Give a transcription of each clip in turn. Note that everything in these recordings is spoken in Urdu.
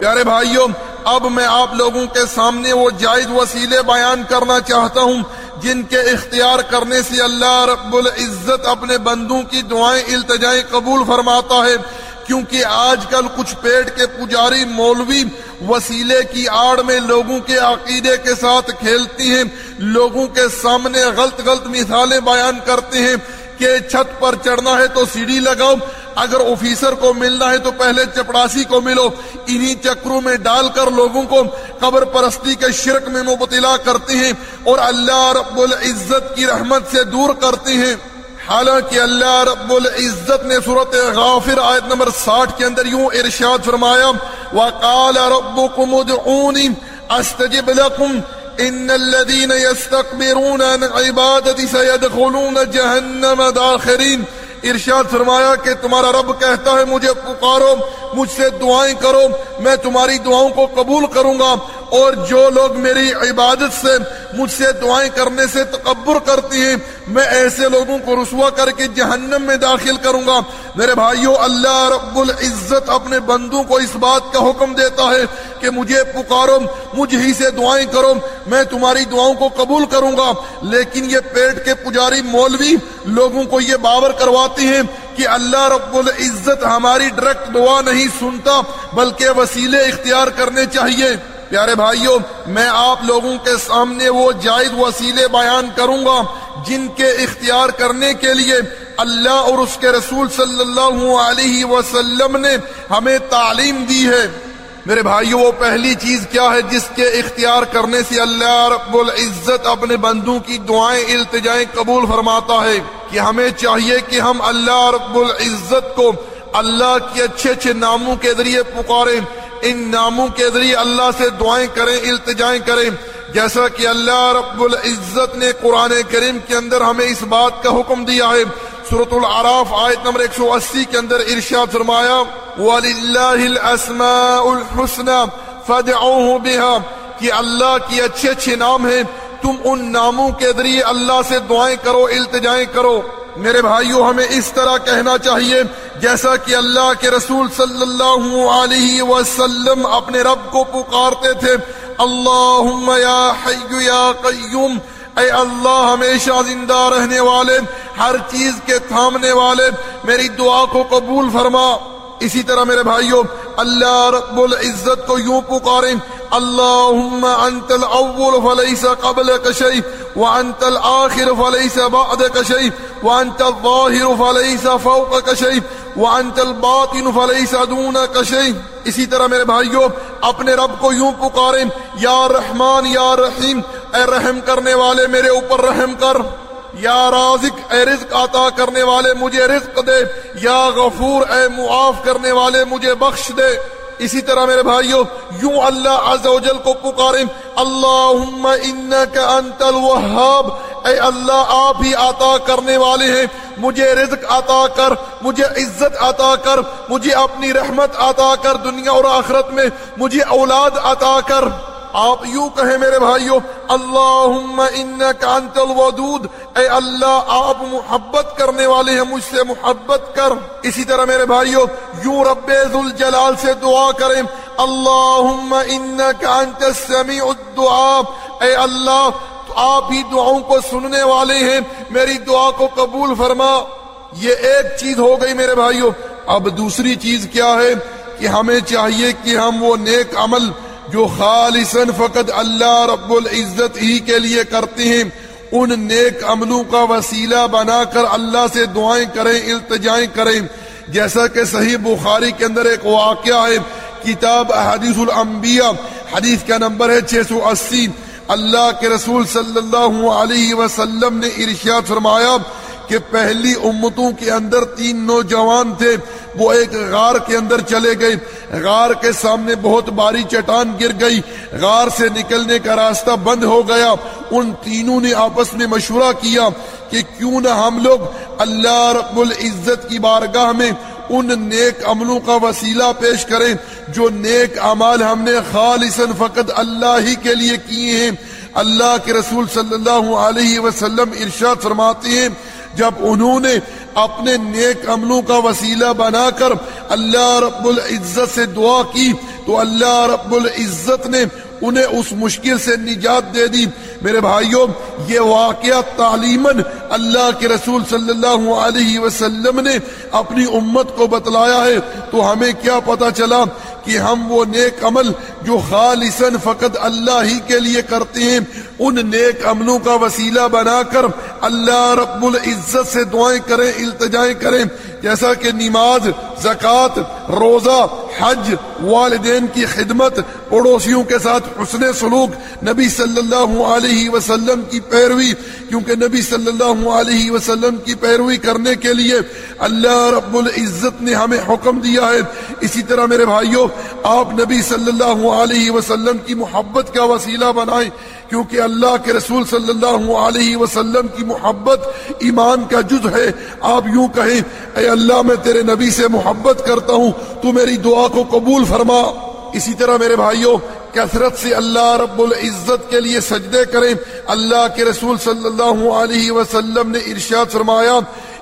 پیارے بھائیوں، اب میں آپ لوگوں کے سامنے وہ جائز وسیلے بیان کرنا چاہتا ہوں، جن کے اختیار کرنے سے اللہ رب العزت اپنے بندوں کی دعائیں التجائیں قبول فرماتا ہے۔ کیونکہ آج کل کچھ پیٹ کے پجاری مولوی وسیلے کی آڑ میں لوگوں کے عقیدے کے ساتھ کھیلتی ہیں، لوگوں کے سامنے غلط غلط مثالیں بیان کرتے ہیں کہ چھت پر چڑھنا ہے تو سیڑھی لگاؤ اگر آفیسر کو ملنا ہے تو پہلے چپڑاسی کو ملو، انہی چکروں میں ڈال کر لوگوں کو قبر پرستی کے شرک میں مبتلا کرتے ہیں اور اللہ رب العزت کی رحمت سے دور کرتے ہیں۔ حالانکہ اللہ رب العزت نے صورت غافر آیت نمبر ساٹھ کے اندر یوں ارشاد فرمایا، وَقَالَ رَبُّكُمُ دُعُونِ أَسْتَجِبْ لَكُمْ ان الذين يستكبرون عن عبادتي سيدخلون جهنم داخرين۔ ارشاد فرمایا کہ تمہارا رب کہتا ہے مجھے پکارو، مجھ سے دعائیں کرو، میں تمہاری دعاؤں کو قبول کروں گا اور جو لوگ میری عبادت سے مجھ سے دعائیں کرنے سے تکبر کرتی ہیں۔ میں ایسے لوگوں کو رسوا کر کے جہنم میں داخل کروں گا۔ میرے بھائیوں اللہ رب العزت اپنے بندوں کو اس بات کا حکم دیتا ہے کہ مجھے پکارو، مجھ ہی سے دعائیں کرو۔ میں تمہاری دعاؤں کو قبول کروں گا۔ لیکن یہ پیٹ کے پجاری مولوی لوگوں کو یہ باور کرواتے ہیں کہ اللہ رب العزت ہماری ڈائریکٹ دعا نہیں سنتا، بلکہ وسیلے اختیار کرنے چاہیے۔ پیارے بھائیوں میں آپ لوگوں کے سامنے وہ جائز وسیلے بیان کروں گا جن کے اختیار کرنے کے لیے اللہ اور اس کے رسول صلی اللہ علیہ وسلم نے ہمیں تعلیم دی ہے۔ میرے بھائیوں وہ پہلی چیز کیا ہے جس کے اختیار کرنے سے اللہ رب العزت اپنے بندوں کی دعائیں التجائیں قبول فرماتا ہے کہ ہمیں چاہیے کہ ہم اللہ رب العزت کو اللہ کے اچھے اچھے ناموں کے ذریعے پکاریں۔ ان ناموں کے ذریعے اللہ سے دعائیں کریں، التجائیں کریں۔ جیسا کہ اللہ رب العزت نے قرآن کریم کے اندر ہمیں اس بات کا حکم دیا ہے۔ سورت العراف آیت نمبر 180 کے اندر ارشاد فرمایا، وَلِلَّهِ الْأَسْمَاءُ الْحُسْنَى فَدْعُوهُ بِهَا۔ کہ اللہ کی اچھے اچھے نام ہیں۔ تم ان ناموں کے ذریعے اللہ سے دعائیں کرو، التجائیں کرو۔ میرے بھائیوں ہمیں اس طرح کہنا چاہیے، جیسا کہ اللہ کے رسول صلی اللہ علیہ وسلم اپنے رب کو پکارتے تھے، اللہم یا حی یا قیوم، اے اللہ، ہمیشہ زندہ رہنے والے، ہر چیز کے تھامنے والے، میری دعا کو قبول فرما۔ اسی طرح میرے بھائیوں اللہ رب العزت کو یوں پکاریں اللهم انت الاول فليس قبلك شيء وانت الاخر فليس بعدك شيء وانت الظاهر فليس فوقك شيء وانت الباطن فليس دونك شيء اسی طرح میرے بھائیوں اپنے رب کو یوں پکاریں، یا رحمان یا رحیم، اے رحم کرنے والے میرے اوپر رحم کر۔ یا رازق، اے رزق عطا کرنے والے مجھے رزق دے، یا غفور، اے معاف کرنے والے مجھے بخش دے۔ اسی طرح میرے بھائیوں یوں اللہ عز و جل کو پکاریں اللہم انکا انت الوہاب۔ اے اللہ، آپ ہی عطا کرنے والے ہیں۔ مجھے رزق عطا کر، مجھے عزت عطا کر، مجھے اپنی رحمت عطا کر دنیا اور آخرت میں، مجھے اولاد عطا کر۔ آپ یوں کہیں میرے بھائیوں، اللہم انکا انت الودود. اے اللہ، آپ محبت کرنے والے ہیں، مجھ سے محبت کر۔ اسی طرح میرے بھائیوں، یوں رب ذوالجلال سے دعا کریں۔ اللہم انکا انت السمیع الدعا اے اللہ، آپ ہی دعاؤں کو سننے والے ہیں۔ میری دعا کو قبول فرما۔ یہ ایک چیز ہو گئی میرے بھائیوں۔ اب دوسری چیز کیا ہے؟ کہ ہمیں چاہیے کہ ہم وہ نیک عمل جو خالصاً فقط اللہ رب العزت ہی کے لیے کرتے ہیں، ان نیک عملوں کا وسیلہ بنا کر اللہ سے دعائیں کریں، التجائیں کریں۔ جیسا کہ صحیح بخاری کے اندر ایک واقعہ ہے، کتاب حدیث الانبیاء، حدیث کا نمبر ہے 680 اللہ کے رسول صلی اللہ علیہ وسلم نے ارشاد فرمایا کہ پہلی امتوں کے اندر تین نوجوان تھے، وہ ایک غار کے اندر چلے گئے۔ غار کے سامنے بہت باری چٹان گر گئی۔ غار سے نکلنے کا راستہ بند ہو گیا۔ ان تینوں نے آپس میں مشورہ کیا کہ کیوں نہ ہم لوگ اللہ رب العزت کی بارگاہ میں ان نیک عملوں کا وسیلہ پیش کریں۔ جو نیک عمال ہم نے خالصاً فقط اللہ ہی کے لیے کیے ہیں۔ اللہ کے رسول صلی اللہ علیہ وسلم ارشاد فرماتے ہیں جب انہوں نے اپنے نیک عملوں کا وسیلہ بنا کر اللہ رب العزت سے دعا کی، تو اللہ رب العزت نے انہیں اس مشکل سے نجات دے دی۔ میرے بھائیوں، یہ واقعہ تعلیمن اللہ کے رسول صلی اللہ علیہ وسلم نے اپنی امت کو بتلایا ہے۔ تو ہمیں کیا پتا چلا کہ ہم وہ نیک عمل جو خالصاً فقط اللہ ہی کے لیے کرتے ہیں، ان نیک عملوں کا وسیلہ بنا کر اللہ رب العزت سے دعائیں کریں، التجائیں کریں۔ جیسا کہ نماز، زکوٰۃ، روزہ حج والدین کی خدمت پڑوسیوں کے ساتھ حسن سلوک، نبی صلی اللہ علیہ وسلم کی پیروی، کیونکہ نبی صلی اللہ علیہ وسلم کی پیروی کرنے کے لیے اللہ رب العزت نے ہمیں حکم دیا ہے۔ اسی طرح میرے بھائیوں آپ نبی صلی اللہ علیہ وسلم کی محبت کا وسیلہ بنائیں، کیونکہ اللہ کے رسول صلی اللہ علیہ وسلم کی محبت ایمان کا جز ہے۔ آپ یوں کہیں اے اللہ، میں تیرے نبی سے محبت کرتا ہوں، تو میری دعا کو قبول فرما۔ اسی طرح میرے بھائیوں، کثرت سے اللہ رب العزت کے لیے سجدے کریں۔ اللہ کے رسول صلی اللہ علیہ وسلم نے ارشاد فرمایا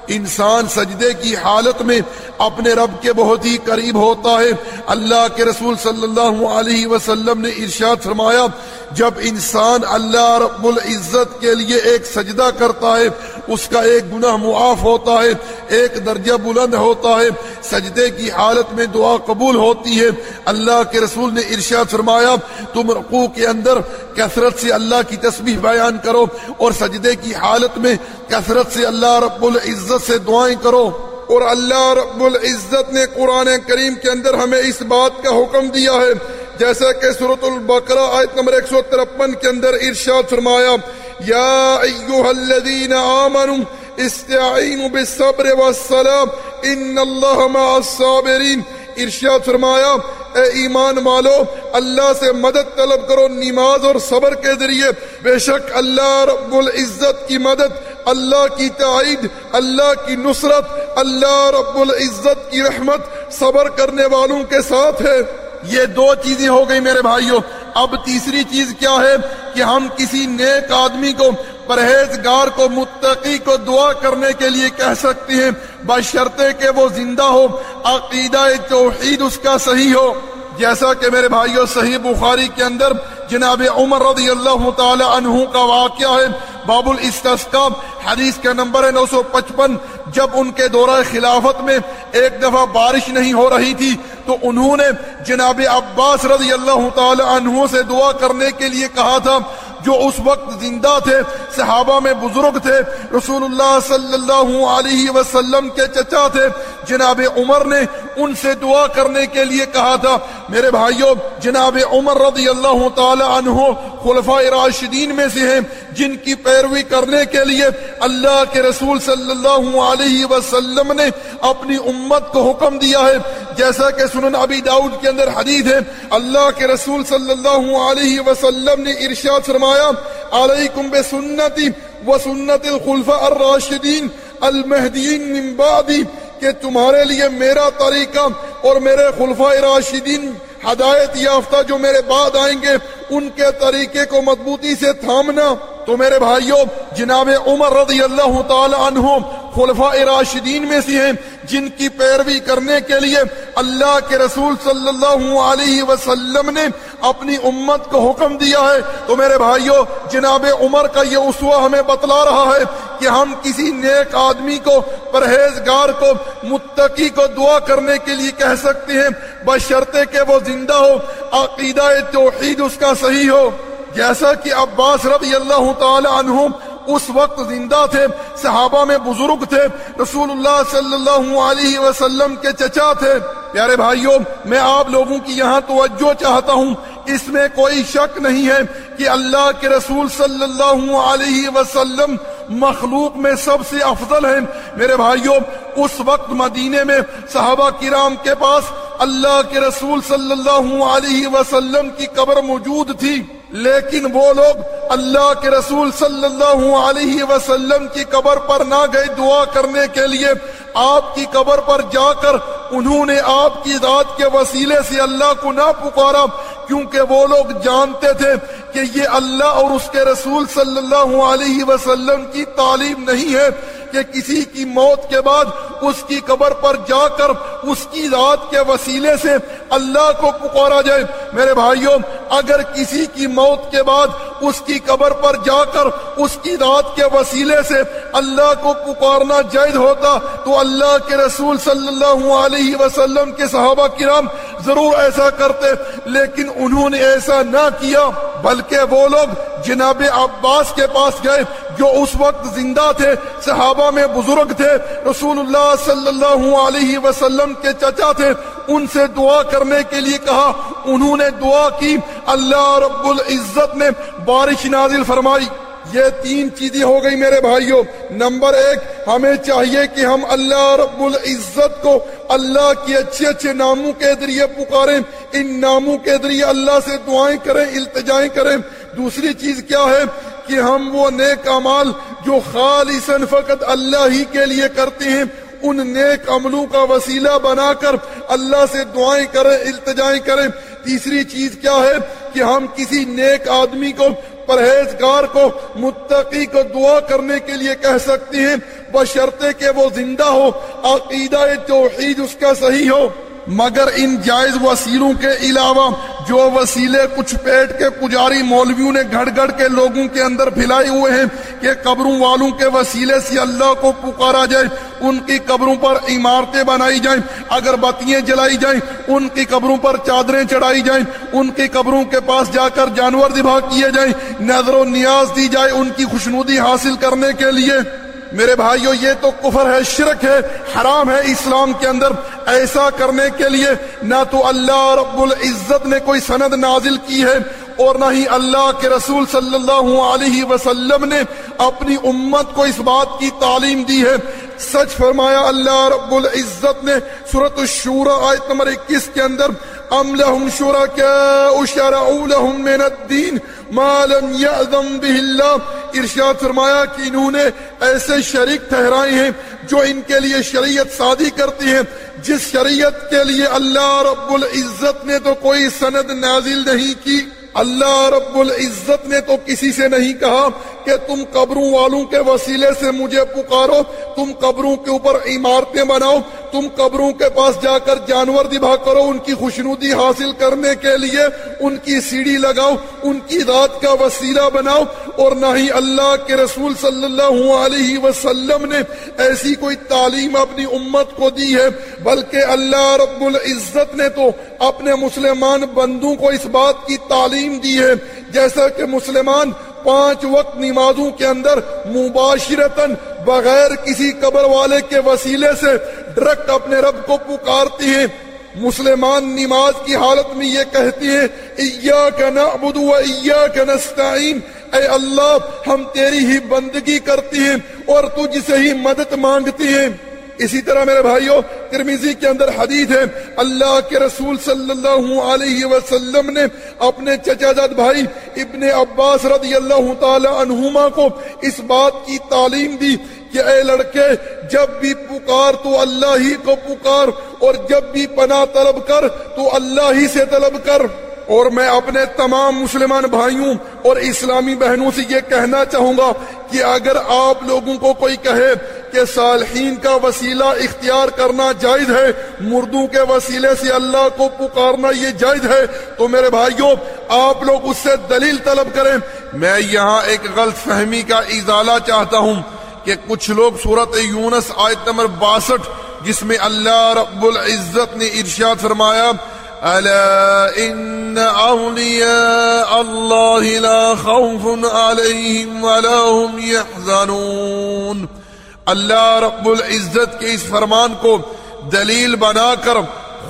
انسان سجدے کی حالت میں اپنے رب کے بہت ہی قریب ہوتا ہے۔ اللہ کے رسول صلی اللہ علیہ وسلم نے ارشاد فرمایا، جب انسان اللہ رب العزت کے لیے ایک سجدہ کرتا ہے، اس کا ایک گناہ معاف ہوتا ہے، ایک درجہ بلند ہوتا ہے۔ سجدے کی حالت میں دعا قبول ہوتی ہے۔ اللہ کے رسول نے ارشاد فرمایا، تم رقو کے اندر کثرت سے اللہ کی تسبیح بیان کرو اور سجدے کی حالت میں کثرت سے اللہ رب العزت سے دعائیں کرو اور اللہ رب العزت نے قرآن کریم کے اندر ہمیں اس بات کا حکم دیا ہے۔ جیسا کہ صورت البقرہ آیت نمبر 153 کے اندر ارشاد فرمایا، یا ایوہ الذین آمنوا استعینوا بالصبر والصلاة، ان اللہ مع الصابرین۔ ارشاد فرمایا اے ایمان والو، اللہ سے مدد طلب کرو، نماز اور صبر کے ذریعے۔ بے شک اللہ رب العزت کی مدد، اللہ کی تائید، اللہ کی نصرت، اللہ رب العزت کی رحمت صبر کرنے والوں کے ساتھ ہے۔ یہ دو چیزیں ہو گئی میرے بھائیوں اب تیسری چیز کیا ہے کہ ہم کسی نیک آدمی کو پرہیزگار کو متقی کو دعا کرنے کے لیے کہہ سکتی ہیں، بشرطے کہ وہ زندہ ہو، عقیدہ توحید اس کا صحیح ہو۔ جیسا کہ میرے بھائیوں صحیح بخاری کے اندر جناب عمر رضی اللہ تعالی عنہ کا واقعہ ہے۔ باب الاستسقا حدیث کا نمبر ہے نو سو پچپن۔ جب ان کے دورہ خلافت میں ایک دفعہ بارش نہیں ہو رہی تھی، تو انہوں نے جناب عباس رضی اللہ تعالی عنہ سے دعا کرنے کے لیے کہا تھا، جو اس وقت زندہ تھے، صحابہ میں بزرگ تھے، رسول اللہ صلی اللہ علیہ وسلم کے چچا تھے۔ جناب عمر نے ان سے دعا کرنے کے لیے کہا تھا۔ میرے بھائیوں، جناب عمر رضی اللہ تعالی عنہ خلفاء راشدین میں سے ہیں، جن کی پیروی کرنے کے لیے اللہ کے رسول صلی اللہ علیہ وسلم نے اپنی امت کو حکم دیا ہے۔ جیسا کہ سنن ابی داؤد کے اندر حدیث ہے، اللہ کے رسول صلی اللہ علیہ وسلم نے ارشاد فرمایا، علیکم بسنتی و سنت الخلفاء الراشدین المہدین من بعدی۔ کہ تمہارے لیے میرا طریقہ اور میرے خلفۂ راشدین ہدایت یافتہ جو میرے بعد آئیں گے، ان کے طریقے کو مضبوطی سے تھامنا تو میرے بھائیوں، جناب عمر رضی اللہ تعالی عنہ خلفاء راشدین میں سے ہیں، جن کی پیروی کرنے کے لیے اللہ کے رسول صلی اللہ علیہ وسلم نے اپنی امت کو حکم دیا ہے۔ تو میرے بھائیوں، جناب عمر کا یہ اسوا ہمیں بتلا رہا ہے کہ ہم کسی نیک آدمی کو، پرہیزگار کو، متقی کو دعا کرنے کے لیے کہہ سکتے ہیں، بشرطے کہ وہ زندہ ہو، عقیدہ توحید اس کا صحیح ہو۔ جیسا کہ عباس رضی اللہ تعالی عنہ اس وقت زندہ تھے، صحابہ میں بزرگ تھے، رسول اللہ صلی اللہ علیہ وسلم کے چچا تھے۔ پیارے بھائیوں، میں آپ لوگوں کی یہاں توجہ چاہتا ہوں۔ اس میں کوئی شک نہیں ہے کہ اللہ کے رسول صلی اللہ علیہ وسلم مخلوق میں سب سے افضل ہیں۔ میرے بھائیوں، اس وقت مدینے میں صحابہ کرام کے پاس اللہ کے رسول صلی اللہ علیہ وسلم کی قبر موجود تھی۔ لیکن وہ لوگ اللہ کے رسول صلی اللہ علیہ وسلم کی قبر پر نہ گئے دعا کرنے کے لیے۔ آپ کی قبر پر جا کر انہوں نے آپ کی ذات کے وسیلے سے اللہ کو نہ پکارا، کیونکہ وہ لوگ جانتے تھے کہ یہ اللہ اور اس کے رسول صلی اللہ علیہ وسلم کی تعلیم نہیں ہے کہ کسی کی موت کے بعد اس کی قبر پر جا کر اس کی ذات کے وسیلے سے اللہ کو پکارا جائے۔ میرے بھائیوں، اگر کسی کی موت کے بعد اس کی قبر پر جا کر اس کی رات کے وسیلے سے اللہ کو پکارنا جائز ہوتا، تو اللہ کے رسول صلی اللہ علیہ وسلم کے صحابہ کرام ضرور ایسا کرتے۔ لیکن انہوں نے ایسا نہ کیا، بلکہ وہ لوگ جناب عباس کے پاس گئے۔ جو اس وقت زندہ تھے، صحابہ میں بزرگ تھے، رسول اللہ صلی اللہ علیہ وسلم کے چچا تھے، ان سے دعا کرنے کے لیے کہا، انہوں نے دعا کی، اللہ رب العزت نے بارش نازل فرمائی۔ یہ تین چیزیں ہو گئی میرے بھائیوں۔ نمبر ایک، ہمیں چاہیے کہ ہم اللہ رب العزت کو اللہ کی اچھے اچھے ناموں کے ذریعے پکاریں۔ ان ناموں کے ذریعے اللہ سے دعائیں کریں، التجائیں کریں۔ دوسری چیز کیا ہے؟ کہ ہم وہ نیک امال جو خالصاً فقط اللہ ہی کے لیے کرتے ہیں، ان نیک عملوں کا وسیلہ بنا کر اللہ سے دعائیں کریں، التجائیں کریں۔ تیسری چیز کیا ہے کہ ہم کسی نیک آدمی کو، پرہیزگار کو، متقی کو دعا کرنے کے لیے کہہ سکتے ہیں، بشرطے کہ وہ زندہ ہو، عقیدہ توحید اس کا صحیح ہو۔ مگر ان جائز وسیلوں کے علاوہ جو وسیلے کچھ پیٹ کے پجاری مولویوں نے گھڑ گھڑ کے لوگوں کے اندر پھیلائے ہوئے ہیں کہ قبروں والوں کے وسیلے سے اللہ کو پکارا جائے، ان کی قبروں پر عمارتیں بنائی جائیں، اگر بتیاں جلائی جائیں، ان کی قبروں پر چادریں چڑھائی جائیں، ان کی قبروں کے پاس جا کر جانور دبا کیے جائیں، نظر و نیاز دی جائے ان کی خوشنودی حاصل کرنے کے لیے۔ میرے بھائیو، یہ تو کفر ہے، شرک ہے، حرام ہے اسلام کے اندر۔ ایسا کرنے کے لیے نہ تو اللہ رب العزت نے کوئی سند نازل کی ہے اور نہ ہی اللہ کے رسول صلی اللہ علیہ وسلم نے اپنی امت کو اس بات کی تعلیم دی ہے۔ سچ فرمایا، اللہ رب العزت نے سورت الشورہ آیت نمبر اکیس کے اندر، ام لهم شركاء شرعوا لهم من الدين ما لم يأذن به الله ارشاد فرمایا کہ انہوں نے ایسے شریک ٹھہرائے ہیں جو ان کے لیے شریعت شادی کرتی ہیں۔ جس شریعت کے لیے اللہ رب العزت نے تو کوئی سند نازل نہیں کی۔ اللہ رب العزت نے تو کسی سے نہیں کہا کہ تم قبروں والوں کے وسیلے سے مجھے پکارو، تم قبروں کے اوپر عمارتیں بناؤ، تم قبروں کے پاس جا کر جانور دبا کرو، ان کی خوشنودی حاصل کرنے کے لیے ان کی سیڑھی لگاؤ، ان کی رات کا وسیلہ بناؤ۔ اور نہ ہی اللہ کے رسول صلی اللہ علیہ وسلم نے ایسی کوئی تعلیم اپنی امت کو دی ہے، بلکہ اللہ رب العزت نے تو اپنے مسلمان بندوں کو اس بات کی تعلیم دی ہے۔ جیسا کہ مسلمان پانچ وقت نمازوں کے اندر مباشرتاً بغیر کسی قبر والے کے وسیلے سے ڈرک اپنے رب کو پکارتی ہیں۔ مسلمان نماز کی حالت میں یہ کہتی ہیں، ایاک نعبد و ایاک نستعین اے اللہ، ہم تیری ہی بندگی کرتی ہیں اور تجھ سے ہی مدد مانگتی ہیں۔ اسی طرح میرے بھائیوں ترمیزی کے اندر حدیث ہے، اللہ کے رسول صلی اللہ علیہ وسلم نے اپنے چچا جد بھائی ابن عباس رضی اللہ تعالی عنہما کو اس بات کی تعلیم دی کہ اے لڑکے، جب بھی پکار تو اللہ ہی کو پکار اور جب بھی پناہ طلب کر تو اللہ ہی سے طلب کر۔ اور میں اپنے تمام مسلمان بھائیوں اور اسلامی بہنوں سے یہ کہنا چاہوں گا کہ اگر آپ لوگوں کو کوئی کہے کہ صالحین کا وسیلہ اختیار کرنا جائز ہے، مردوں کے وسیلے سے اللہ کو پکارنا یہ جائز ہے، تو میرے بھائیوں، آپ لوگ اس سے دلیل طلب کریں۔ میں یہاں ایک غلط فہمی کا ازالہ چاہتا ہوں کہ کچھ لوگ صورت یونس آیت نمبر باسٹھ، جس میں اللہ رب العزت نے ارشاد فرمایا ألا إن أولياء الله لا خوف عليهم ولا هم يحزنون. اللہ رب العزت کے اس فرمان کو دلیل بنا کر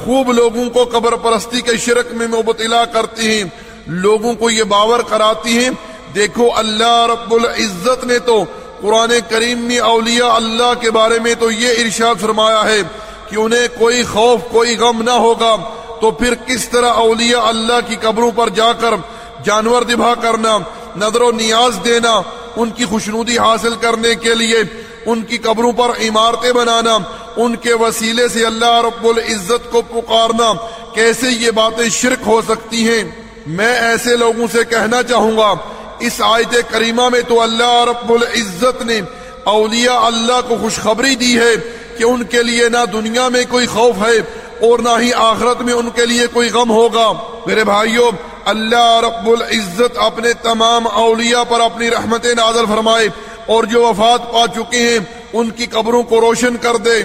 خوب لوگوں کو قبر پرستی کے شرک میں مبتلا کرتی ہیں، لوگوں کو یہ باور کراتی ہیں، دیکھو اللہ رب العزت نے تو قرآن کریم میں اولیاء اللہ کے بارے میں تو یہ ارشاد فرمایا ہے کہ انہیں کوئی خوف، کوئی غم نہ ہوگا۔ تو پھر کس طرح اولیاء اللہ کی قبروں پر جا کر جانور دبا کرنا، نظر و نیاز دینا، ان کی خوشنودی حاصل کرنے کے لیے ان کی قبروں پر عمارتیں بنانا، ان کے وسیلے سے اللہ رب العزت کو پکارنا، کیسے یہ باتیں شرک ہو سکتی ہیں؟ میں ایسے لوگوں سے کہنا چاہوں گا، اس آیت کریمہ میں تو اللہ رب العزت نے اولیاء اللہ کو خوشخبری دی ہے کہ ان کے لیے نہ دنیا میں کوئی خوف ہے اور نہ ہی آخرت میں ان کے لیے کوئی غم ہوگا۔ میرے بھائیوں اللہ رب العزت اپنے تمام اولیاء پر اپنی رحمت نازل فرمائے اور جو وفات پا چکے ہیں، ان کی قبروں کو روشن کر دے۔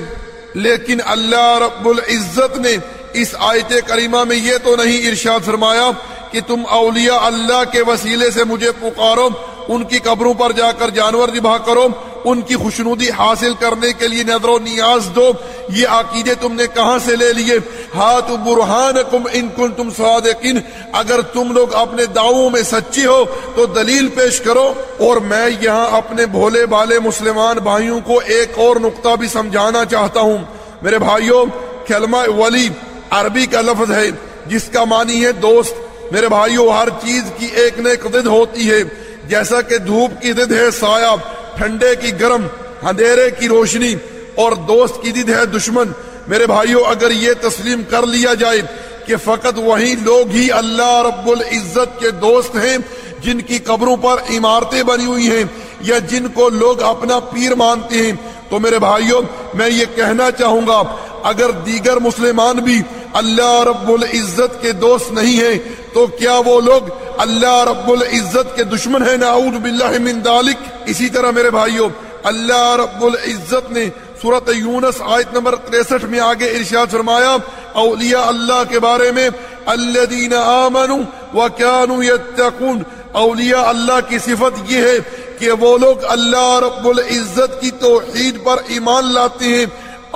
لیکن اللہ رب العزت نے اس آیت کریمہ میں یہ تو نہیں ارشاد فرمایا کہ تم اولیاء اللہ کے وسیلے سے مجھے پکارو، ان کی قبروں پر جا کر جانور دبا کرو۔ ان کی خوشنودی حاصل کرنے کے لیے نظر و نیاز دو۔ یہ عقیدے تم نے کہاں سے لے لیے؟ ہاتھ برہان کم ان کن تم صادقین۔ اگر تم لوگ اپنے دعووں میں سچی ہو تو دلیل پیش کرو۔ اور میں یہاں اپنے بھولے بالے مسلمان بھائیوں کو ایک اور نقطہ بھی سمجھانا چاہتا ہوں۔ میرے بھائیوں، کلمہ ولی عربی کا لفظ ہے، جس کا معنی ہے دوست۔ میرے بھائیوں، ہر چیز کی ایک نئے ضد ہوتی ہے۔ جیسا کہ دھوپ کی ضد ہے سایہ ٹھنڈے کی گرم، اندھیرے کی روشنی اور دوست کی ضد ہے دشمن۔ میرے بھائیوں اگر یہ تسلیم کر لیا جائے کہ فقط وہی لوگ ہی اللہ رب العزت کے دوست ہیں، جن کی قبروں پر عمارتیں بنی ہوئی ہیں یا جن کو لوگ اپنا پیر مانتے ہیں، تو میرے بھائیوں میں یہ کہنا چاہوں گا، اگر دیگر مسلمان بھی اللہ رب العزت کے دوست نہیں ہیں، تو کیا وہ لوگ اللہ رب العزت کے دشمن ہیں، نعوذ باللہ من دالک اسی طرح میرے بھائیوں، اللہ رب العزت نے صورت یونس آیت نمبر 63 میں آگے ارشاد فرمایا، اولیاء اللہ کے بارے میں، الذین آمنوا وکانوا یتقون۔ اولیاء اللہ کی صفت یہ ہے کہ وہ لوگ اللہ رب العزت کی توحید پر ایمان لاتے ہیں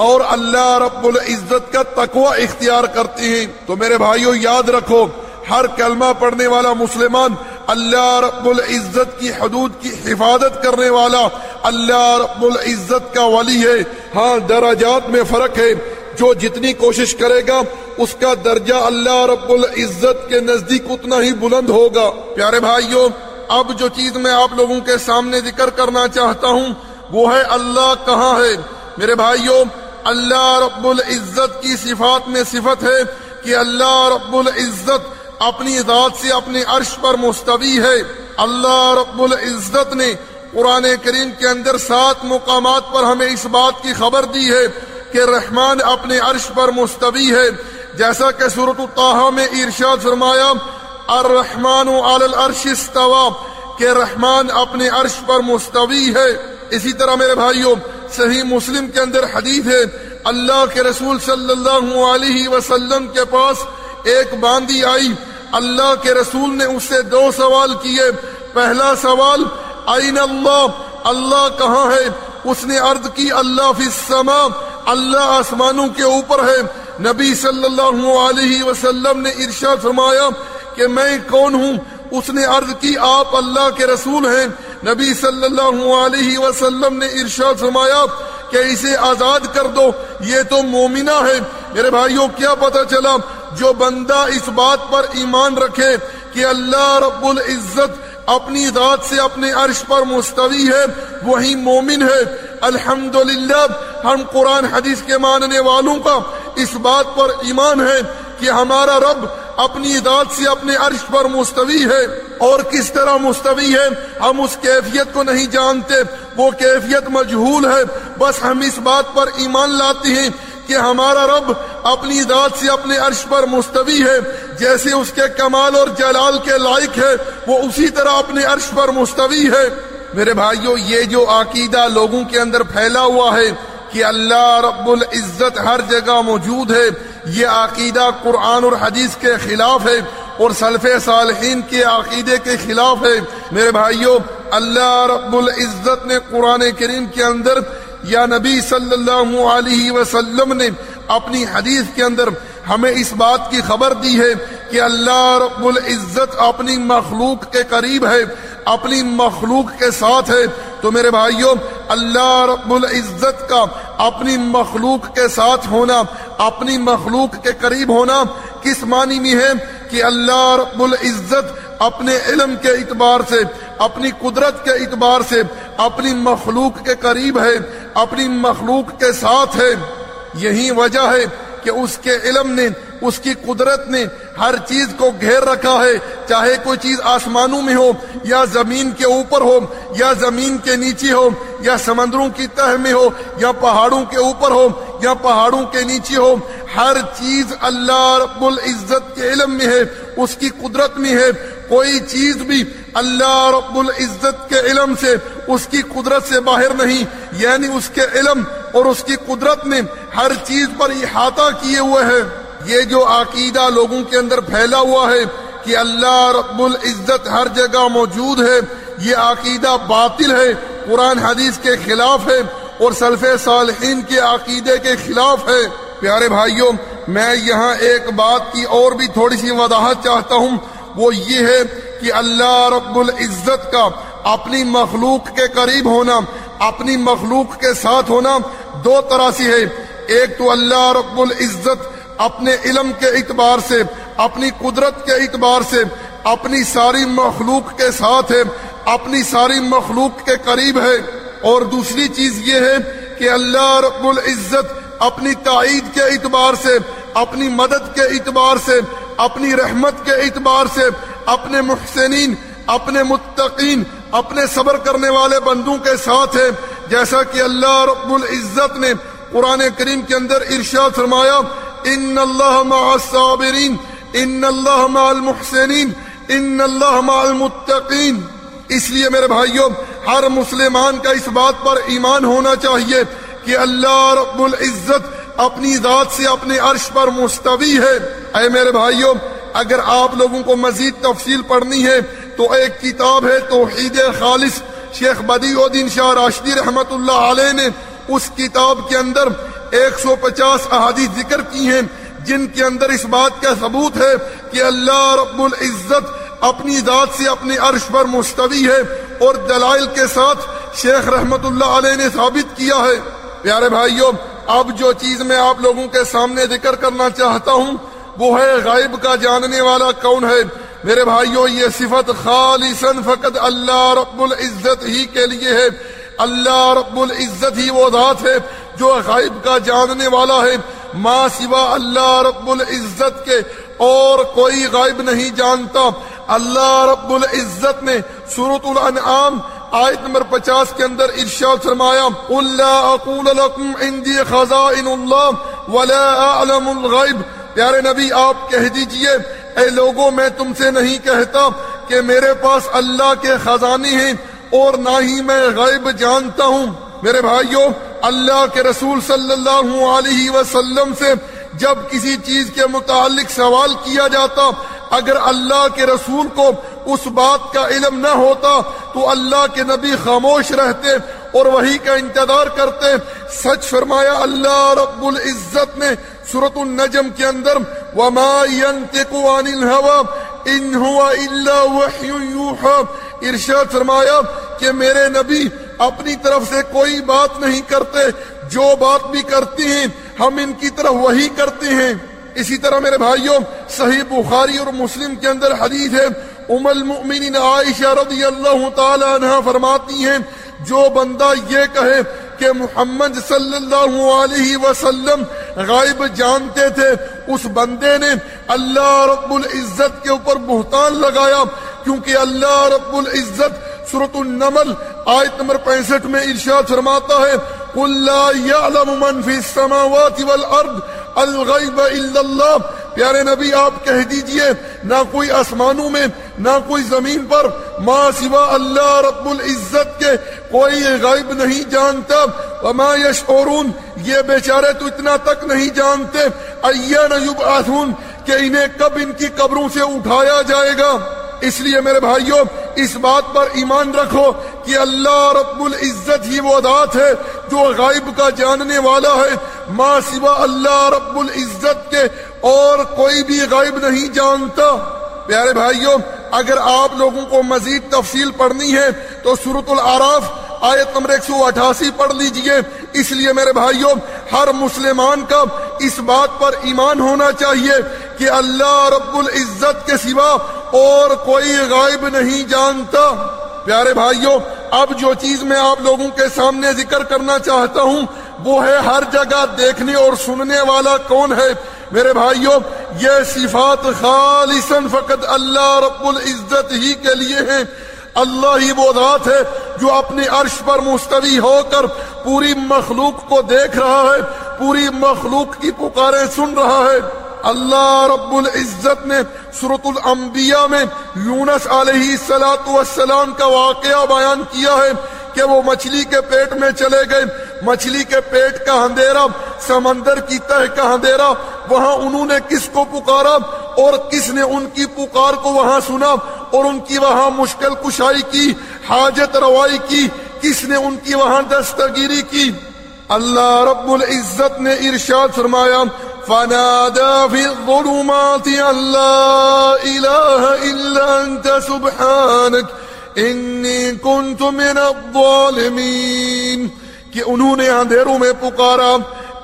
اور اللہ رب العزت کا تقوی اختیار کرتے ہیں۔ تو میرے بھائیوں، یاد رکھو ہر کلمہ پڑھنے والا مسلمان، اللہ رب العزت کی حدود کی حفاظت کرنے والا، اللہ رب العزت کا ولی ہے۔ ہاں درجات میں فرق ہے۔ جو جتنی کوشش کرے گا، اس کا درجہ اللہ رب العزت کے نزدیک اتنا ہی بلند ہوگا۔ پیارے بھائیوں اب جو چیز میں آپ لوگوں کے سامنے ذکر کرنا چاہتا ہوں، وہ ہے اللہ کہاں ہے۔ میرے بھائیوں اللہ رب العزت کی صفات میں صفت ہے کہ اللہ رب العزت اپنی ذات سے اپنے عرش پر مستوی ہے۔ اللہ رب العزت نے قرآن کریم کے اندر سات مقامات پر ہمیں اس بات کی خبر دی ہے کہ رحمان اپنے عرش پر مستوی ہے۔ جیسا کہ صورت الطاحہ میں ارشاد فرمایا، الرحمن علی العرش استوا کہ رحمان اپنے عرش پر مستوی ہے۔ اسی طرح میرے بھائیوں صحیح مسلم کے اندر حدیث ہے، اللہ کے رسول صلی اللہ علیہ وسلم کے پاس ایک باندی آئی، اللہ کے رسول نے اس سے دو سوال کیے۔ پہلا سوال این اللہ؟ اللہ کہاں ہے؟ اس نے عرض کی، اللہ فی السماء اللہ آسمانوں کے اوپر ہے۔ نبی صلی اللہ علیہ وسلم نے ارشاد فرمایا کہ میں کون ہوں؟ اس نے عرض کی، آپ اللہ کے رسول ہیں نبی صلی اللہ علیہ وسلم نے ارشاد فرمایا کہ اسے آزاد کر دو، یہ تو مومنہ ہے۔ میرے بھائیوں، کیا پتہ چلا جو بندہ اس بات پر ایمان رکھے کہ اللہ رب العزت اپنی ذات سے اپنے عرش پر مستوی ہے، وہی مومن ہے۔ الحمدللہ، ہم قرآن حدیث کے ماننے والوں کا اس بات پر ایمان ہے کہ ہمارا رب اپنی ذات سے اپنے عرش پر مستوی ہے۔ اور کس طرح مستوی ہے، ہم اس کیفیت کو نہیں جانتے، وہ کیفیت مجہول ہے۔ بس ہم اس بات پر ایمان لاتے ہیں کہ ہمارا رب اپنی ذات سے اپنے عرش پر مستوی ہے، جیسے اس کے کمال اور جلال کے لائق ہے، وہ اسی طرح اپنے عرش پر مستوی ہے۔ میرے بھائیوں یہ جو عقیدہ لوگوں کے اندر پھیلا ہوا ہے کہ اللہ رب العزت ہر جگہ موجود ہے، یہ عقیدہ قرآن اور حدیث کے خلاف ہے اور سلف صالحین کے عقیدے کے خلاف ہے۔ میرے بھائیوں اللہ رب العزت نے قرآن کریم کے اندر یا نبی صلی اللہ علیہ وسلم نے اپنی حدیث کے اندر ہمیں اس بات کی خبر دی ہے کہ اللہ رب العزت اپنی مخلوق کے قریب ہے، اپنی مخلوق کے ساتھ ہے۔ تو میرے بھائیوں اللہ رب العزت کا اپنی مخلوق کے ساتھ ہونا، اپنی مخلوق کے قریب ہونا کس معنی میں ہے؟ کہ اللہ رب العزت اپنے علم کے اعتبار سے، اپنی قدرت کے اعتبار سے اپنی مخلوق کے قریب ہے، اپنی مخلوق کے ساتھ ہے۔ یہی وجہ ہے کہ اس کے علم نے، اس کی قدرت نے ہر چیز کو گھیر رکھا ہے۔ چاہے کوئی چیز آسمانوں میں ہو یا زمین کے اوپر ہو یا زمین کے نیچے ہو یا سمندروں کی تہ میں ہو یا پہاڑوں کے اوپر ہو یا پہاڑوں کے نیچے ہو، ہر چیز اللہ رب العزت کے علم میں ہے، اس کی قدرت میں ہے۔ کوئی چیز بھی اللہ رب العزت کے علم سے، اس کی قدرت سے باہر نہیں یعنی اس کے علم اور اس کی قدرت نے ہر چیز پر احاطہ کیے ہوئے ہے یہ جو عقیدہ لوگوں کے اندر پھیلا ہوا ہے کہ اللہ رب العزت ہر جگہ موجود ہے، یہ عقیدہ باطل ہے، قرآن حدیث کے خلاف ہے اور سلف صالحین کے عقیدے کے خلاف ہے۔ پیارے بھائیوں، میں یہاں ایک بات کی اور بھی تھوڑی سی وضاحت چاہتا ہوں۔ وہ یہ ہے کہ اللہ رب العزت کا اپنی مخلوق کے قریب ہونا اپنی مخلوق کے ساتھ ہونا دو طرح سے ہے۔ ایک تو اللہ رب العزت اپنے علم کے اعتبار سے، اپنی قدرت کے اعتبار سے، اپنی ساری مخلوق کے ساتھ ہے، اپنی ساری مخلوق کے قریب ہے۔ اور دوسری چیز یہ ہے کہ اللہ رب العزت اپنی تائید کے اعتبار سے، اپنی مدد کے اعتبار سے، اپنی رحمت کے اعتبار سے، اپنے محسنین، اپنے متقین اپنے صبر کرنے والے بندوں کے ساتھ ہے جیسا کہ اللہ رب العزت نے قرآن کریم کے اندر ارشاد فرمایا، ان اللہ مع الصابرین، ان اللہ مع المحسنین، ان اللہ مع المتقین۔ اس لیے میرے بھائیوں، ہر مسلمان کا اس بات پر ایمان ہونا چاہیے کہ اللہ رب العزت اپنی ذات سے اپنے عرش پر مستوی ہے۔ اے میرے بھائیوں، اگر آپ لوگوں کو مزید تفصیل پڑھنی ہے تو ایک کتاب ہے توحید خالص۔ شیخ بدی الدین شاہ راشدی رحمت اللہ علیہ نے اس کتاب کے اندر ایک سو پچاس احادیث ذکر کی ہیں، جن کے اندر اس بات کا ثبوت ہے کہ اللہ رب العزت اپنی ذات سے اپنے عرش پر مستوی ہے اور دلائل کے ساتھ شیخ رحمت اللہ علیہ نے ثابت کیا ہے۔ پیارے بھائیوں، اب جو چیز میں آپ لوگوں کے سامنے ذکر کرنا چاہتا ہوں، وہ ہے غائب کا جاننے والا کون ہے؟ میرے بھائیوں یہ صفت خالصاً فقط اللہ رب العزت ہی کے لیے ہے۔ اللہ رب العزت ہی وہ ذات ہے جو غائب کا جاننے والا ہے۔ ما سوا اللہ رب العزت کے اور کوئی غائب نہیں جانتا۔ اللہ رب العزت نے سورت الانعام آیت نمبر پچاس کے اندر ارشاد فرمایا، قل اقول لكم عندي خزائن الله ولا اعلم الغیب۔ پیارے نبی، آپ کہہ دیجیے اے لوگوں، میں تم سے نہیں کہتا کہ میرے پاس اللہ کے خزانے ہیں اور نہ ہی میں غیب جانتا ہوں۔ میرے بھائیوں، اللہ کے رسول صلی اللہ علیہ وسلم سے جب کسی چیز کے متعلق سوال کیا جاتا، اگر اللہ کے رسول کو اس بات کا علم نہ ہوتا تو اللہ کے نبی خاموش رہتے اور وہی کا انتظار کرتے۔ سچ فرمایا، اللہ رب العزت نے سورت النجم کے اندر وما ينطق عن الهوى ان هو الا وحي يوحى ارشاد فرمایا کہ میرے نبی اپنی طرف سے کوئی بات نہیں کرتے، جو بات بھی کرتے ہیں، ہم ان کی طرف وہی کرتے ہیں۔ اسی طرح میرے بھائیوں، صحیح بخاری اور مسلم کے اندر حدیث ہے، ام المؤمنین عائشہ رضی اللہ تعالی عنہ فرماتی ہیں، جو بندہ یہ کہے کہ محمد صلی اللہ علیہ وسلم غائب جانتے تھے۔ اس بندے نے اللہ رب العزت کے اوپر بہتان لگایا، کیونکہ اللہ رب العزت سورت النمل آیت نمبر پینسٹھ میں ارشاد فرماتا ہے، قل لا يعلم من في السماوات والارض الغیب الا اللہ۔ پیارے نبی، آپ کہہ دیجیے، نہ کوئی آسمانوں میں، نہ کوئی زمین پر، ما سوا اللہ رب العزت کے کوئی غائب نہیں جانتا۔ وما یشعرون یہ بیچارے تو اتنا تک نہیں جانتے۔ ایان یبعثون کہ انہیں کب ان کی قبروں سے اٹھایا جائے گا۔ اس لیے میرے بھائیوں اس بات پر ایمان رکھو کہ اللہ رب العزت ہی وہ ذات ہے جو غائب کا جاننے والا ہے۔ ما سوا اللہ رب العزت کے اور کوئی بھی غائب نہیں جانتا۔ پیارے بھائیوں اگر آپ لوگوں کو مزید تفصیل پڑھنی ہے تو سورت العراف آیت نمبر ایک سو اٹھاسی پڑھ لیجیے۔ اس لیے میرے بھائیوں، ہر مسلمان کا اس بات پر ایمان ہونا چاہیے کہ اللہ رب العزت کے سوا اور کوئی غائب نہیں جانتا۔ پیارے بھائیوں، اب جو چیز میں آپ لوگوں کے سامنے ذکر کرنا چاہتا ہوں، وہ ہے ہر جگہ دیکھنے اور سننے والا کون ہے؟ میرے بھائیوں، یہ صفات خالصاً فقط اللہ رب العزت ہی کے لیے ہیں۔ اللہ ہی وہ ذات ہے جو اپنے عرش پر مستوی ہو کر پوری مخلوق کو دیکھ رہا ہے، پوری مخلوق کی پکاریں سن رہا ہے۔ اللہ رب العزت نے سورت الانبیاء میں یونس علیہ السلام کا واقعہ بیان کیا ہے کہ وہ مچھلی کے پیٹ میں چلے گئے۔ مچھلی کے پیٹ کا اندھیرا، سمندر کی تہ کا اندھیرا وہاں انہوں نے کس کو پکارا اور کس نے ان کی پکار کو وہاں سنا اور ان کی وہاں مشکل کشائی کی، حاجت روائی کی، کس نے ان کی وہاں دستگیری کی؟ اللہ رب العزت نے ارشاد فرمایا، فنادى في الظلمات أن لا إله إلا أنت سبحانك إني كنت من الظالمين۔ کہ انہوں نے اندھیروں میں پکارا،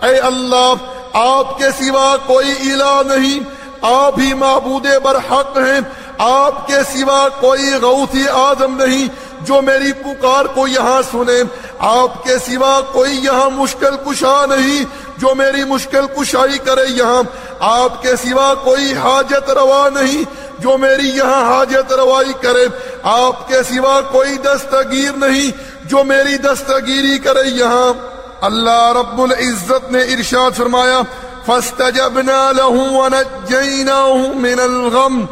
اے اللہ آپ کے سوا کوئی الہ نہیں۔ آپ ہی معبود برحق ہیں۔ آپ کے سوا کوئی غوثی آدم نہیں۔ جو میری پکار کو یہاں سنے۔ آپ کے سوا کوئی یہاں مشکل کشا نہیں۔ جو میری مشکل کشائی کرے یہاں۔ آپ کے سوا کوئی حاجت روا نہیں۔ جو میری یہاں حاجت روائی کرے۔ آپ کے سوا کوئی دستگیر نہیں۔ جو میری دستگیری کرے یہاں۔ اللہ رب العزت نے ارشاد فرمایا، فَاسْتَجَبْنَا لَهُ وَنَجَّيْنَاهُ مِنَ الْغَمْ۔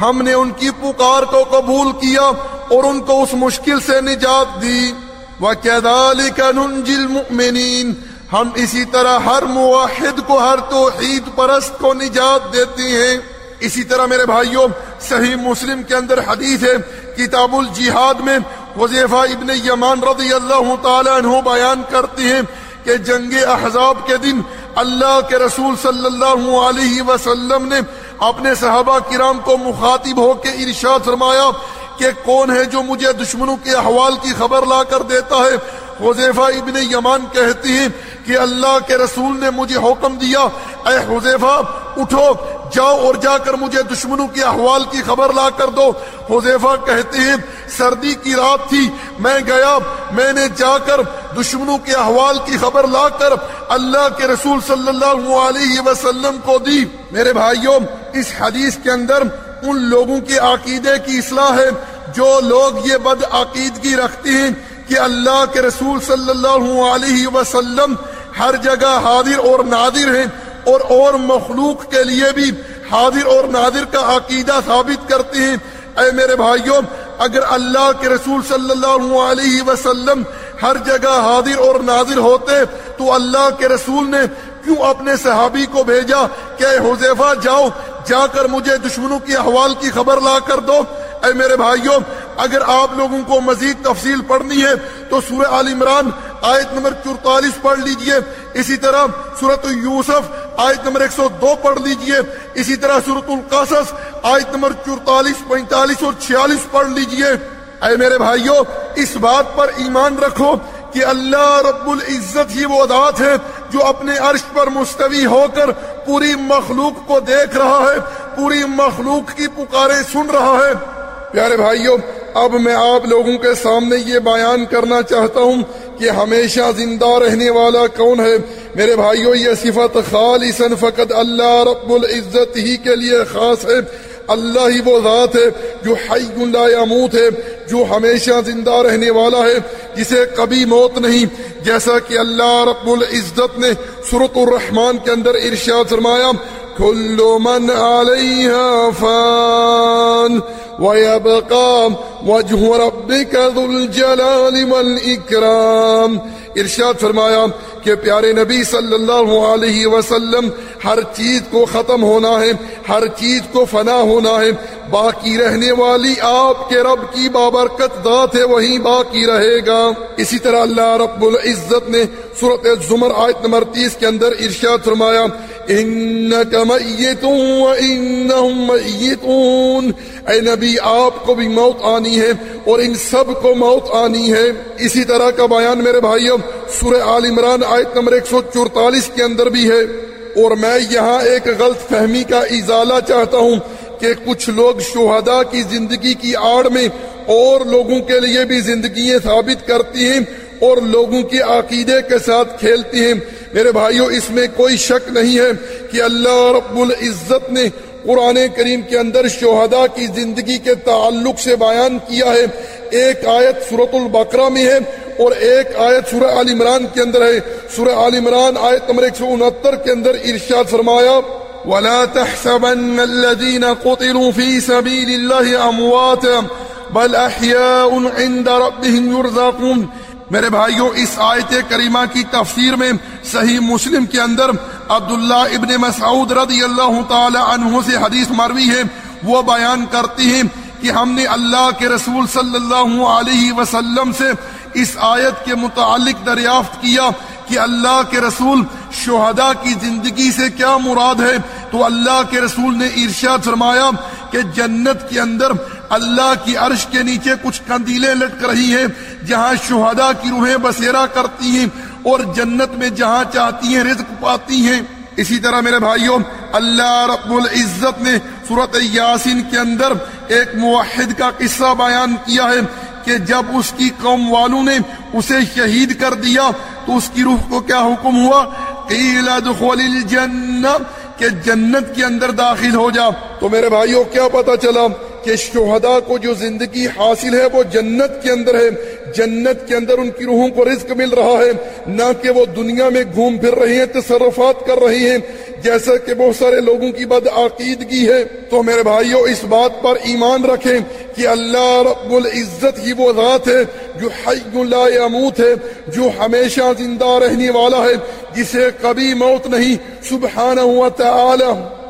ہم نے ان کی پکار کو قبول کیا اور ان کو اس مشکل سے نجات دی۔ وَكَذَلِكَ نُنْجِ الْمُؤْمِنِينَ ہم اسی طرح ہر موحد کو، ہر توحید پرست کو نجات دیتے ہیں۔ اسی طرح میرے بھائیوں، صحیح مسلم کے اندر حدیث ہے، کتاب الجہاد میں وزیفہ ابن یمان رضی اللہ تعالیٰ عنہ بیان کرتے ہیں کہ جنگ احزاب کے دن اللہ کے رسول صلی اللہ علیہ وسلم نے اپنے صحابہ کرام کو مخاطب ہو کے ارشاد فرمایا کہ کون ہے جو مجھے دشمنوں کے احوال کی خبر لا کر دیتا ہے؟ حذیفہ ابن یمان کہتی ہیں کہ اللہ کے رسول نے مجھے حکم دیا، اے حذیفہ، اٹھو جاؤ اور جا کر مجھے دشمنوں کے احوال کی خبر لا کر دو۔ حذیفہ کہتے ہیں، سردی کی رات تھی، میں گیا، میں نے جا کر دشمنوں کے احوال کی خبر لا کر اللہ کے رسول صلی اللہ علیہ وسلم کو دی۔ میرے بھائیوں، اس حدیث کے اندر ان لوگوں کے عقیدے کی اصلاح ہے۔ جو لوگ یہ بد عقیدگی رکھتے ہیں کہ اللہ کے رسول صلی اللہ علیہ وسلم ہر جگہ حاضر اور نادر ہیں اور اور مخلوق کے لیے بھی حاضر اور نادر کا عقیدہ ثابت کرتے ہیں۔ اے میرے بھائیوں، اگر اللہ کے رسول صلی اللہ علیہ وسلم ہر جگہ حاضر اور ناظر ہوتے، تو اللہ کے رسول نے کیوں اپنے صحابی کو بھیجا کہ حذیفہ جاؤ، جا کر مجھے دشمنوں کی احوال کی خبر لا کر دو۔ اے میرے بھائیوں، اگر آپ لوگوں کو مزید تفصیل پڑھنی ہے، تو سورہ آل عمران آیت نمبر چورتالیس پڑھ لیجیے۔ اسی طرح سورت یوسف آیت نمبر ایک سو دو پڑھ لیجیے۔ اسی طرح سورت القصص، آیت نمبر چورتالیس، پینتالیس اور چھیالیس پڑھ لیجیے۔ اے میرے بھائیوں اس بات پر ایمان رکھو کہ اللہ رب العزت ہی وہ ذات ہے جو اپنے عرش پر مستوی ہو کر پوری مخلوق کو دیکھ رہا ہے، پوری مخلوق کی پکاریں سن رہا ہے۔ پیارے بھائیوں اب میں آپ لوگوں کے سامنے یہ بیان کرنا چاہتا ہوں کہ ہمیشہ زندہ رہنے والا کون ہے؟ میرے بھائیوں یہ صفت خالصا فقط اللہ رب العزت ہی کے لیے خاص ہے۔ اللہ ہی وہ ذات ہے جو حی لا یموت ہے، جو ہمیشہ زندہ رہنے والا ہے، جسے کبھی موت نہیں۔ جیسا کہ اللہ رب العزت نے سورت الرحمن کے اندر ارشاد فرمایا كل من عليها فان۔ ويبقى وجه ربك ذو الجلال والإكرام. ارشاد فرمایا کہ پیارے نبی صلی اللہ علیہ وسلم، ہر چیز کو ختم ہونا ہے، ہر چیز کو فنا ہونا ہے، باقی رہنے والی آپ کے رب کی بابرکت ذات ہے وہی باقی رہے گا۔ اسی طرح اللہ رب العزت نے صورت زمر آیت نمبر تیس کے اندر ارشاد فرمایا انك ميت وانهم ميتون۔ اے نبی، آپ کو بھی موت آنی ہے اور ان سب کو موت آنی ہے۔ اسی طرح کا بیان میرے بھائیوں سورہ آل عمران آیت نمبر 144 کے اندر بھی ہے۔ اور میں یہاں ایک غلط فہمی کا ازالہ چاہتا ہوں کہ کچھ لوگ شہداء کی زندگی کی آڑ میں اور لوگوں کے لیے بھی زندگیاں ثابت کرتی ہیں اور لوگوں کے عقیدے کے ساتھ کھیلتی ہیں۔ میرے بھائیوں اس میں کوئی شک نہیں ہے کہ اللہ رب العزت نے قرآن کریم کے اندر شہداء کی زندگی کے تعلق سے بیان کیا ہے۔ ایک آیت سورت البقرہ میں ہے اور ایک آیت سورہ عال عمران کے اندر ہے۔ سورہ عال عمران آیت نمبر ایک سو انہتر کے اندر ارشاد فرمایا، ولا تحسبن الذين قتلوا في سبيل الله امواتا بل احياء عند ربهم يرزقون۔ میرے بھائیوں، اس آیت کریمہ کی تفسیر میں صحیح مسلم کے اندر عبداللہ ابن مسعود رضی اللہ تعالی عنہ سے حدیث مروی ہے۔ وہ بیان کرتی ہیں کہ ہم نے اللہ کے رسول صلی اللہ علیہ وسلم سے اس آیت کے متعلق دریافت کیا کہ اللہ کے رسول شہداء کی زندگی سے کیا مراد ہے۔ تو اللہ کے رسول نے ارشاد فرمایا کہ جنت کے اندر اللہ کی عرش کے نیچے کچھ کندیلیں لٹک رہی ہیں، جہاں شہداء کی روحیں بسیرا کرتی ہیں اور جنت میں جہاں چاہتی ہیں رزق پاتی ہیں۔ اسی طرح میرے بھائیوں، اللہ رب العزت نے صورت یاسین کے اندر ایک موحد کا قصہ بیان کیا ہے کہ جب اس کی قوم والوں نے اسے شہید کر دیا تو اس کی روح کو کیا حکم ہوا؟ قیل ادخل الجنہ، کہ جنت کے اندر داخل ہو جا۔ تو میرے بھائیوں، کیا پتا چلا کہ شہداء کو جو زندگی حاصل ہے وہ جنت کے اندر ہے۔ جنت کے اندر ان کی روحوں کو رزق مل رہا ہے۔ نہ کہ وہ دنیا میں گھوم پھر رہی ہیں، تصرفات کر رہی ہیں۔ جیسا کہ بہت سارے لوگوں کی بد عقیدگی ہے۔ تو میرے بھائیوں اس بات پر ایمان رکھیں کہ اللہ رب العزت ہی وہ ذات ہے جو حی لا یموت ہے، جو ہمیشہ زندہ رہنے والا ہے، جسے کبھی موت نہیں۔ سبحانہ و تعالی۔